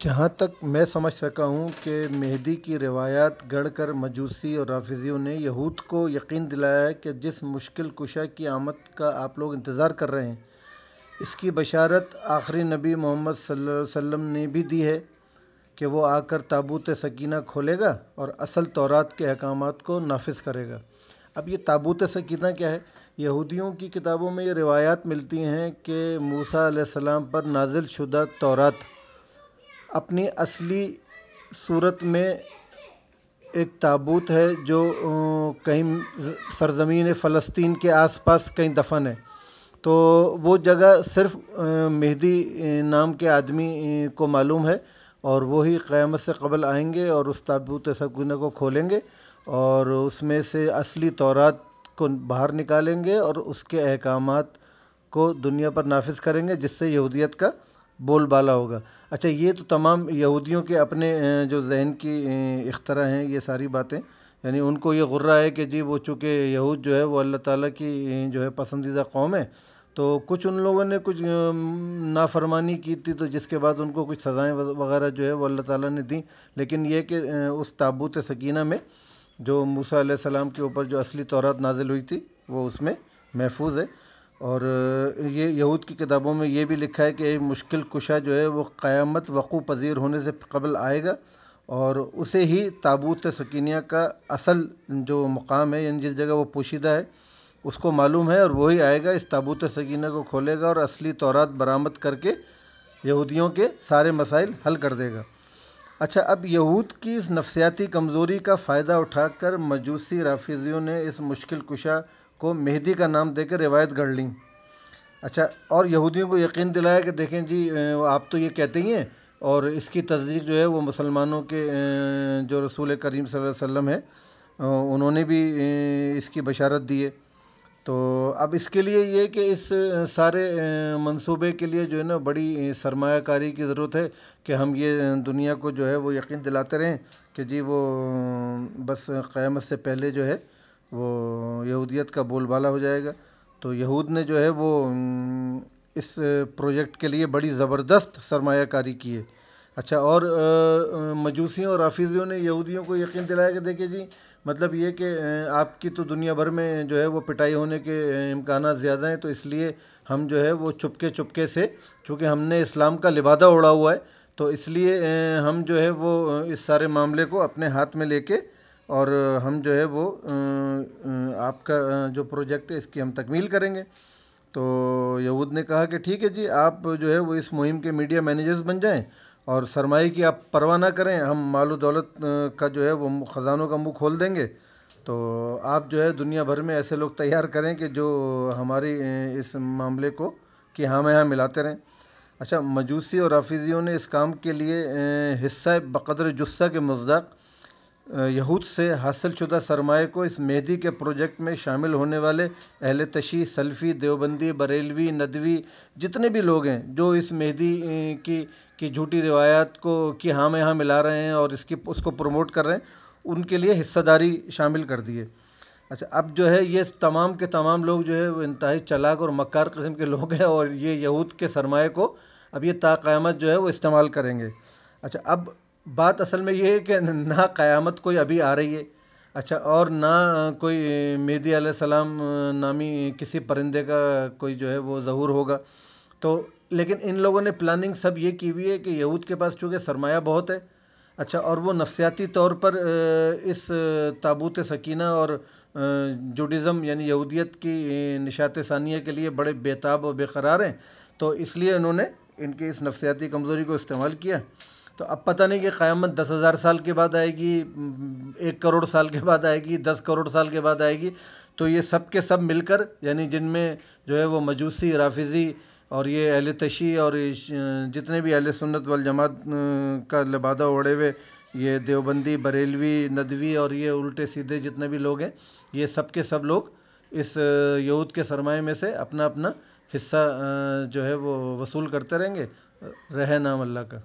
جہاں تک میں سمجھ سکا ہوں کہ مہدی کی روایات گڑھ کر مجوسی اور رافضیوں نے یہود کو یقین دلایا ہے کہ جس مشکل کشا کی آمد کا آپ لوگ انتظار کر رہے ہیں، اس کی بشارت آخری نبی محمد صلی اللہ علیہ وسلم نے بھی دی ہے کہ وہ آ کر تابوت سکینہ کھولے گا اور اصل تورات کے احکامات کو نافذ کرے گا۔ اب یہ تابوت سکینہ کیا ہے؟ یہودیوں کی کتابوں میں یہ روایات ملتی ہیں کہ موسیٰ علیہ السلام پر نازل شدہ تورات۔ اپنی اصلی صورت میں ایک تابوت ہے جو کہیں سرزمین فلسطین کے آس پاس کہیں دفن ہے۔ تو وہ جگہ صرف مہدی نام کے آدمی کو معلوم ہے اور وہی قیامت سے قبل آئیں گے اور اس تابوت سکینہ کو کھولیں گے اور اس میں سے اصلی تورات کو باہر نکالیں گے اور اس کے احکامات کو دنیا پر نافذ کریں گے، جس سے یہودیت کا بول بالا ہوگا۔ اچھا یہ تو تمام یہودیوں کے اپنے جو ذہن کی اختراع ہیں، یہ ساری باتیں یعنی ان کو یہ غرہ ہے کہ جی وہ چونکہ یہود جو ہے وہ اللہ تعالیٰ کی جو ہے پسندیدہ قوم ہے، تو کچھ ان لوگوں نے کچھ نافرمانی کی تھی تو جس کے بعد ان کو کچھ سزائیں وغیرہ جو ہے وہ اللہ تعالیٰ نے دیں۔ لیکن یہ کہ اس تابوت سکینہ میں جو موسیٰ علیہ السلام کے اوپر جو اصلی تورات نازل ہوئی تھی، وہ اس میں محفوظ ہے۔ اور یہ یہود کی کتابوں میں یہ بھی لکھا ہے کہ ایک مشکل کشا جو ہے وہ قیامت وقوع پذیر ہونے سے قبل آئے گا اور اسے ہی تابوت سکینہ کا اصل جو مقام ہے یعنی جس جگہ وہ پوشیدہ ہے، اس کو معلوم ہے اور وہی آئے گا، اس تابوت سکینہ کو کھولے گا اور اصلی تورات برآمد کر کے یہودیوں کے سارے مسائل حل کر دے گا۔ اچھا اب یہود کی اس نفسیاتی کمزوری کا فائدہ اٹھا کر مجوسی رافضیوں نے اس مشکل کشا کو مہدی کا نام دے کر روایت گڑھ لیں۔ اچھا اور یہودیوں کو یقین دلایا کہ دیکھیں جی آپ تو یہ کہتے ہی ہیں، اور اس کی تصدیق جو ہے وہ مسلمانوں کے جو رسول کریم صلی اللہ علیہ وسلم ہے انہوں نے بھی اس کی بشارت دی ہے۔ تو اب اس کے لیے یہ کہ اس سارے منصوبے کے لیے جو ہے نا، بڑی سرمایہ کاری کی ضرورت ہے کہ ہم یہ دنیا کو جو ہے وہ یقین دلاتے رہیں کہ جی وہ بس قیامت سے پہلے جو ہے وہ یہودیت کا بول بالا ہو جائے گا۔ تو یہود نے جو ہے وہ اس پروجیکٹ کے لیے بڑی زبردست سرمایہ کاری کی ہے۔ اچھا اور مجوسیوں اور رافضیوں نے یہودیوں کو یقین دلایا کہ دیکھیے جی مطلب یہ کہ آپ کی تو دنیا بھر میں جو ہے وہ پٹائی ہونے کے امکانات زیادہ ہیں، تو اس لیے ہم جو ہے وہ چپکے چپکے سے، چونکہ ہم نے اسلام کا لبادہ اوڑھا ہوا ہے، تو اس لیے ہم جو ہے وہ اس سارے معاملے کو اپنے ہاتھ میں لے کے، اور ہم جو ہے وہ آپ کا جو پروجیکٹ ہے، اس کی ہم تکمیل کریں گے۔ تو یہود نے کہا کہ ٹھیک ہے جی آپ جو ہے وہ اس مہم کے میڈیا مینیجرز بن جائیں اور سرمایہ کی آپ پرواہ نہ کریں، ہم مال و دولت کا جو ہے وہ خزانوں کا منہ کھول دیں گے۔ تو آپ جو ہے دنیا بھر میں ایسے لوگ تیار کریں کہ جو ہماری اس معاملے کو کہ ہاں میں ہاں ملاتے رہیں۔ اچھا مجوسی اور رافضیوں نے اس کام کے لیے حصہ بقدر جثہ کے مزداق یہود سے حاصل شدہ سرمایہ کو اس مہدی کے پروجیکٹ میں شامل ہونے والے اہل تشیع، سلفی، دیوبندی، بریلوی، ندوی، جتنے بھی لوگ ہیں، جو اس مہدی کی کی جھوٹی روایات کو کہ ہاں میں ہاں ملا رہے ہیں اور اس کی، اس کو پروموٹ کر رہے ہیں، ان کے لیے حصہ داری شامل کر دیے اچھا اب جو ہے، یہ تمام کے تمام لوگ جو ہے، وہ انتہائی چلاک اور مکار قسم کے لوگ ہیں اور یہ یہود کے سرمایہ کو اب یہ تا قیامت جو ہے، وہ استعمال کریں گے۔ اچھا اب بات اصل میں یہ ہے کہ نہ قیامت کوئی ابھی آ رہی ہے۔ اچھا اور نہ کوئی مہدی علیہ السلام نامی کسی پرندے کا کوئی جو ہے وہ ظہور ہوگا۔ تو لیکن ان لوگوں نے پلاننگ سب یہ کی ہوئی ہے کہ یہود کے پاس چونکہ سرمایہ بہت ہے اچھا اور وہ نفسیاتی طور پر اس تابوت سکینہ اور جوڈزم یعنی یہودیت کی نشات ثانیہ کے لیے بڑے بیتاب و بے قرار ہیں۔ تو اس لیے انہوں نے ان کی اس نفسیاتی کمزوری کو استعمال کیا۔ تو اب پتہ نہیں کہ قیامت دس ہزار سال کے بعد آئے گی، ایک کروڑ سال کے بعد آئے گی، دس کروڑ سال کے بعد آئے گی۔ تو یہ سب کے سب مل کر یعنی جن میں جو ہے وہ مجوسی، رافضی اور یہ اہل تشیع اور جتنے بھی اہل سنت والجماعت کا لبادہ اوڑھے ہوئے، یہ دیوبندی، بریلوی، ندوی اور یہ الٹے سیدھے جتنے بھی لوگ ہیں، یہ سب کے سب لوگ اس، یہود کے سرمایے میں سے اپنا اپنا حصہ جو ہے وہ وصول کرتے رہیں گے۔ رہے نام اللہ کا۔